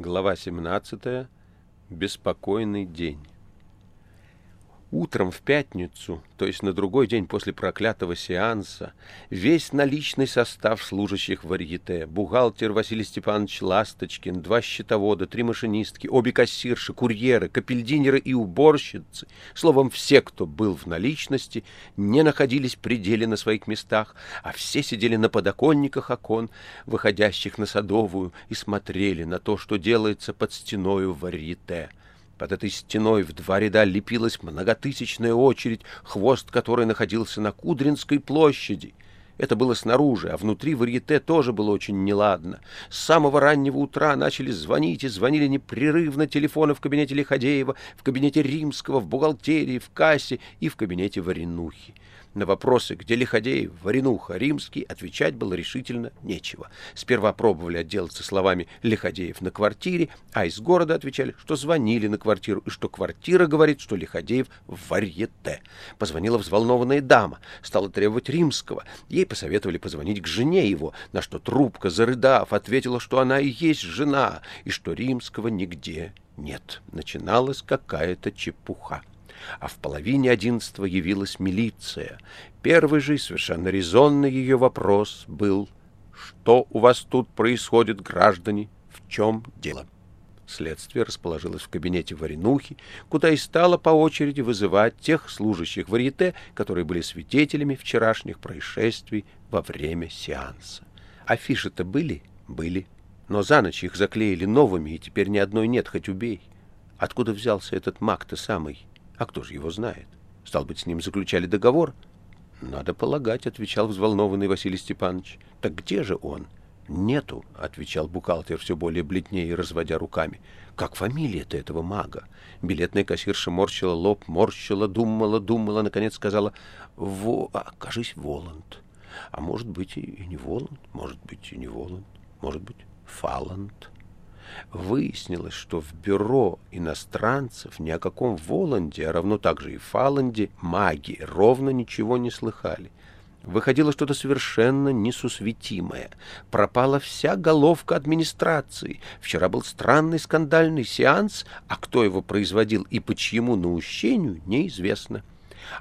Глава 17. Беспокойный день. Утром в пятницу, то есть на другой день после проклятого сеанса, весь наличный состав служащих варьете, бухгалтер Василий Степанович Ласточкин, два счетовода, три машинистки, обе кассирши, курьеры, капельдинеры и уборщицы, словом, все, кто был в наличности, не находились при деле на своих местах, а все сидели на подоконниках окон, выходящих на Садовую, и смотрели на то, что делается под стеною варьете. Под этой стеной в два ряда лепилась многотысячная очередь, хвост которой находился на Кудринской площади. Это было снаружи, а внутри варьете тоже было очень неладно. С самого раннего утра начали звонить и звонили непрерывно телефоны в кабинете Лиходеева, в кабинете Римского, в бухгалтерии, в кассе и в кабинете Варенухи. На вопросы, где Лиходеев, Варенуха, Римский, отвечать было решительно нечего. Сперва пробовали отделаться словами «Лиходеев на квартире», а из города отвечали, что звонили на квартиру, и что квартира говорит, что Лиходеев в варьете. Позвонила взволнованная дама, стала требовать Римского. Ей посоветовали позвонить к жене его, на что трубка, зарыдав, ответила, что она и есть жена, и что Римского нигде нет. Начиналась какая-то чепуха а в половине одиннадцатого явилась милиция. Первый же совершенно резонный ее вопрос был «Что у вас тут происходит, граждане? В чем дело?» Следствие расположилось в кабинете Варенухи, куда и стало по очереди вызывать тех служащих варьете, которые были свидетелями вчерашних происшествий во время сеанса. Афиши-то были? Были. Но за ночь их заклеили новыми, и теперь ни одной нет, хоть убей. Откуда взялся этот маг-то самый? А кто же его знает? Стал быть, с ним заключали договор? Надо полагать, отвечал взволнованный Василий Степанович. Так где же он? Нету, отвечал бухгалтер все более бледнее, разводя руками. Как фамилия-то этого мага? Билетная кассирша морщила лоб, морщила, думала, думала, наконец сказала, Во, а, кажись, Воланд. А может быть и не Воланд, может быть и не Воланд, может быть Фаланд. Выяснилось, что в бюро иностранцев ни о каком Воланде, а равно также и Фаланде, маги ровно ничего не слыхали. Выходило что-то совершенно несусветимое. Пропала вся головка администрации. Вчера был странный скандальный сеанс, а кто его производил и по чьему наущению, неизвестно.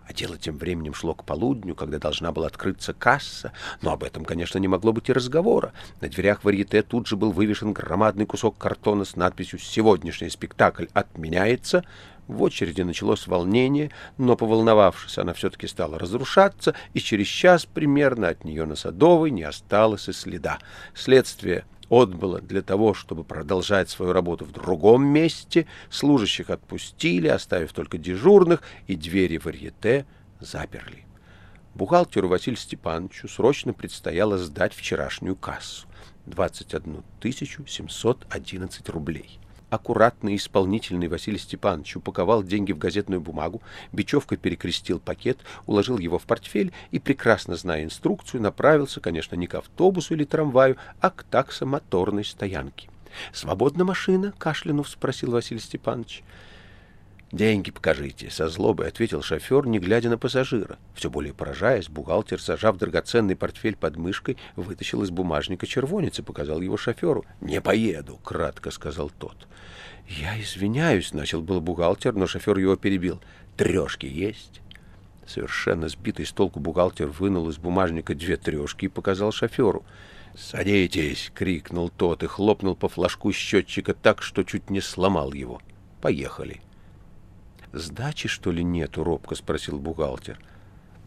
А дело тем временем шло к полудню, когда должна была открыться касса, но об этом, конечно, не могло быть и разговора. На дверях варьете тут же был вывешен громадный кусок картона с надписью «Сегодняшний спектакль отменяется». В очереди началось волнение, но, поволновавшись, она все-таки стала разрушаться, и через час примерно от нее на Садовой не осталось и следа. Следствие отбыло для того, чтобы продолжать свою работу в другом месте, служащих отпустили, оставив только дежурных, и двери варьете заперли. Бухгалтеру Василию Степановичу срочно предстояло сдать вчерашнюю кассу — 21 711 рублей аккуратный исполнительный Василий Степанович упаковал деньги в газетную бумагу, бечевкой перекрестил пакет, уложил его в портфель и, прекрасно зная инструкцию, направился, конечно, не к автобусу или трамваю, а к таксомоторной стоянке. «Свободна машина?» — кашлянув спросил Василий Степанович. «Деньги покажите», — со злобой ответил шофер, не глядя на пассажира. Все более поражаясь, бухгалтер, зажав драгоценный портфель под мышкой, вытащил из бумажника червонец и показал его шоферу. «Не поеду», — кратко сказал тот. «Я извиняюсь», — начал был бухгалтер, но шофер его перебил. «Трешки есть?» Совершенно сбитый с толку бухгалтер вынул из бумажника две трешки и показал шоферу. «Садитесь!» — крикнул тот и хлопнул по флажку счетчика так, что чуть не сломал его. «Поехали!» «Сдачи, что ли, нету?» — робко спросил бухгалтер.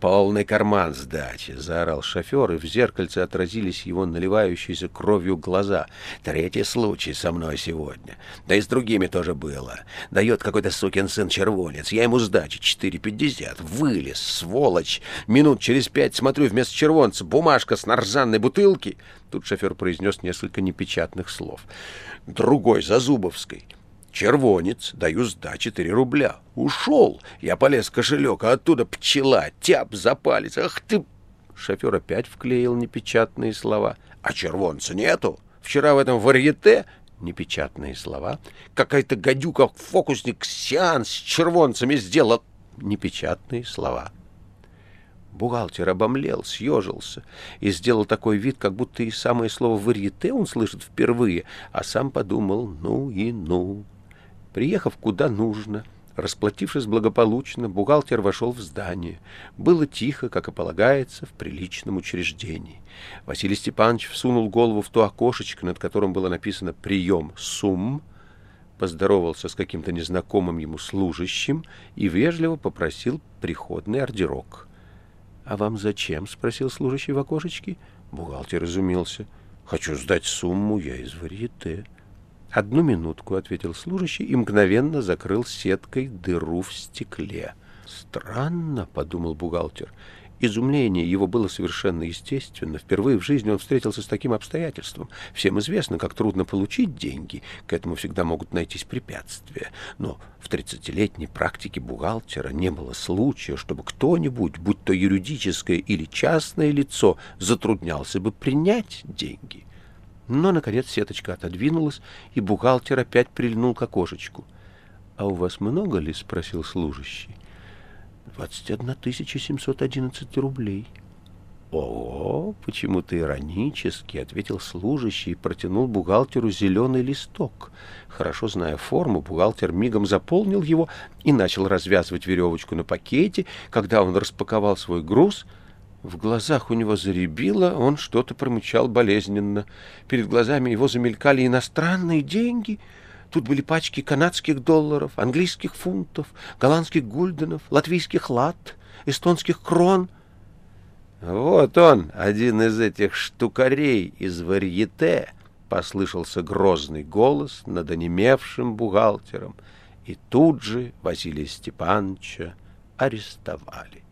«Полный карман сдачи!» — заорал шофер, и в зеркальце отразились его наливающиеся кровью глаза. «Третий случай со мной сегодня. Да и с другими тоже было. Дает какой-то сукин сын червонец. Я ему сдачи четыре пятьдесят. Вылез, сволочь! Минут через пять смотрю, вместо червонца бумажка с нарзанной бутылки». Тут шофер произнес несколько непечатных слов. «Другой, за Зубовской». Червонец, даю сдачи три рубля. Ушел. Я полез в кошелек, а оттуда пчела, тяп за палец. Ах ты... Шофер опять вклеил непечатные слова. А червонца нету. Вчера в этом варьете непечатные слова. Какая-то гадюка-фокусник сеанс с червонцами сделал. Непечатные слова. Бухгалтер обомлел, съежился и сделал такой вид, как будто и самое слово «варьете» он слышит впервые, а сам подумал «ну и ну». Приехав куда нужно, расплатившись благополучно, бухгалтер вошел в здание. Было тихо, как и полагается, в приличном учреждении. Василий Степанович всунул голову в то окошечко, над которым было написано «Прием сумм», поздоровался с каким-то незнакомым ему служащим и вежливо попросил приходный ордерок. «А вам зачем?» — спросил служащий в окошечке. Бухгалтер изумился. «Хочу сдать сумму, я из варьете». «Одну минутку», — ответил служащий и мгновенно закрыл сеткой дыру в стекле. «Странно», — подумал бухгалтер. Изумление его было совершенно естественно. Впервые в жизни он встретился с таким обстоятельством. Всем известно, как трудно получить деньги. К этому всегда могут найтись препятствия. Но в тридцатилетней практике бухгалтера не было случая, чтобы кто-нибудь, будь то юридическое или частное лицо, затруднялся бы принять деньги. Но, наконец, сеточка отодвинулась, и бухгалтер опять прильнул к окошечку. — А у вас много ли? — спросил служащий. Двадцать одна тысяча семьсот одиннадцать рублей. «О, почему-то иронически», — ответил служащий и протянул бухгалтеру зеленый листок. Хорошо зная форму, бухгалтер мигом заполнил его и начал развязывать веревочку на пакете. Когда он распаковал свой груз, в глазах у него заребило, он что-то промычал болезненно. Перед глазами его замелькали иностранные деньги — Тут были пачки канадских долларов, английских фунтов, голландских гульденов, латвийских лат, эстонских крон. «Вот он, один из этих штукарей из варьете!» — послышался грозный голос над онемевшим бухгалтером, и тут же Василия Степановича арестовали.